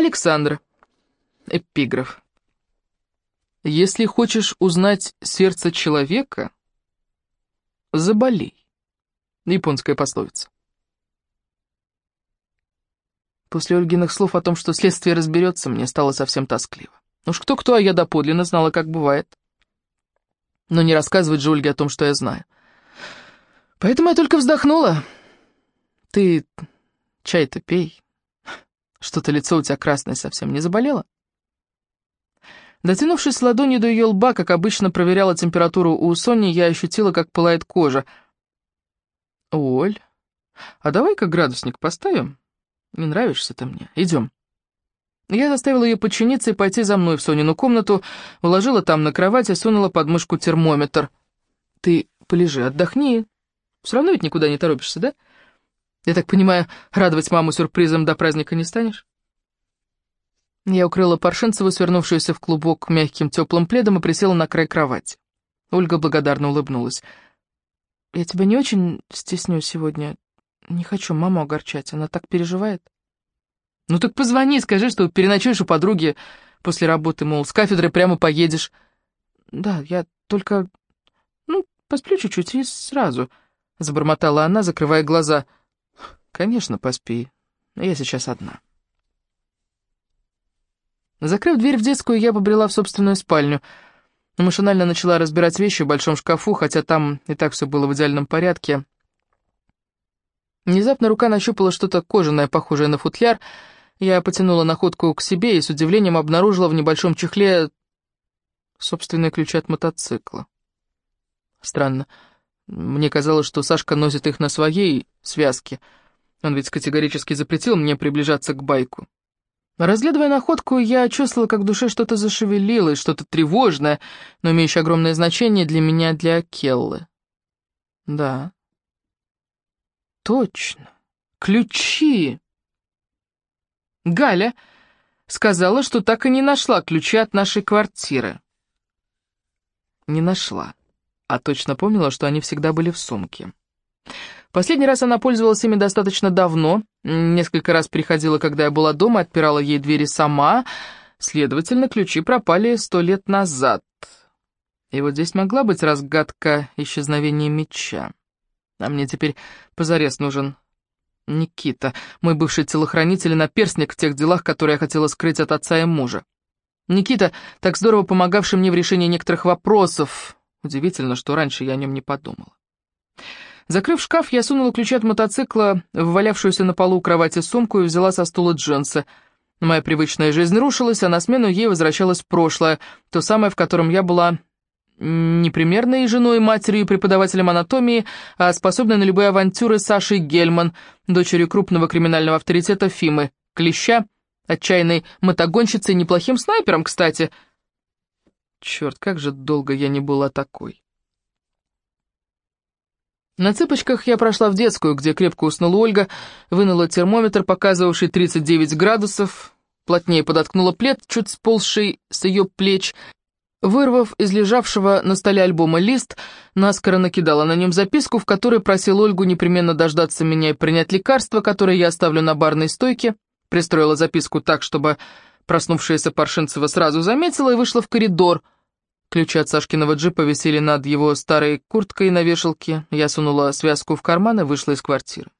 Александра. Эпиграф. Если хочешь узнать сердце человека, заболей. Японская пословица. После Ольгиных слов о том, что следствие разберется, мне стало совсем тоскливо. Уж кто-кто, а я доподлинно знала, как бывает. Но не рассказывать же Ольге о том, что я знаю. Поэтому я только вздохнула. Ты чай-то пей. Что-то лицо у тебя красное совсем не заболело? Дотянувшись ладонью до ее лба, как обычно проверяла температуру у Сони, я ощутила, как пылает кожа. «Оль, а давай-ка градусник поставим? Не нравишься ты мне. Идем». Я заставила ее подчиниться и пойти за мной в Сонину комнату, уложила там на кровать и сунула под мышку термометр. «Ты полежи, отдохни. Все равно ведь никуда не торопишься, да? Я так понимаю, радовать маму сюрпризом до праздника не станешь?» Я укрыла Паршинцеву, свернувшуюся в клубок мягким теплым пледом, и присела на край кровати. Ольга благодарно улыбнулась. «Я тебя не очень стесню сегодня. Не хочу маму огорчать, она так переживает». «Ну так позвони, скажи, что переночуешь у подруги после работы, мол, с кафедры прямо поедешь». «Да, я только... ну, посплю чуть-чуть и сразу», — забормотала она, закрывая глаза. «Конечно, поспи. Я сейчас одна». Закрыв дверь в детскую, я побрела в собственную спальню. Машинально начала разбирать вещи в большом шкафу, хотя там и так все было в идеальном порядке. Внезапно рука нащупала что-то кожаное, похожее на футляр, я потянула находку к себе и с удивлением обнаружила в небольшом чехле собственные ключи от мотоцикла. Странно. Мне казалось, что Сашка носит их на своей связке. Он ведь категорически запретил мне приближаться к байку. Разглядывая находку, я чувствовала, как в душе что-то зашевелилось, что-то тревожное, но имеющее огромное значение для меня, для Келлы. Да. Точно. Ключи. Галя сказала, что так и не нашла ключи от нашей квартиры. Не нашла, а точно помнила, что они всегда были в сумке. Последний раз она пользовалась ими достаточно давно, несколько раз приходила, когда я была дома, отпирала ей двери сама, следовательно, ключи пропали сто лет назад. И вот здесь могла быть разгадка исчезновения меча. А мне теперь позарез нужен Никита, мой бывший телохранитель и наперстник в тех делах, которые я хотела скрыть от отца и мужа. Никита, так здорово помогавший мне в решении некоторых вопросов. Удивительно, что раньше я о нем не подумала. Закрыв шкаф, я сунула ключи от мотоцикла в валявшуюся на полу у кровати сумку и взяла со стула джинсы. Моя привычная жизнь рушилась, а на смену ей возвращалось прошлое, то самое, в котором я была не примерной женой, матерью и преподавателем анатомии, а способной на любые авантюры Сашей Гельман, дочерью крупного криминального авторитета Фимы, Клеща, отчаянной мотогонщицей, неплохим снайпером, кстати. Черт, как же долго я не была такой. На цыпочках я прошла в детскую, где крепко уснула Ольга, вынула термометр, показывавший 39 градусов, плотнее подоткнула плед, чуть сползший с ее плеч, Вырвав из лежавшего на столе альбома лист, наскоро накидала на нем записку, в которой просил Ольгу непременно дождаться меня и принять лекарство, которое я оставлю на барной стойке. Пристроила записку так, чтобы проснувшаяся Паршинцева сразу заметила и вышла в коридор. Ключи от Сашкиного джипа висели над его старой курткой на вешалке. Я сунула связку в карман и вышла из квартиры.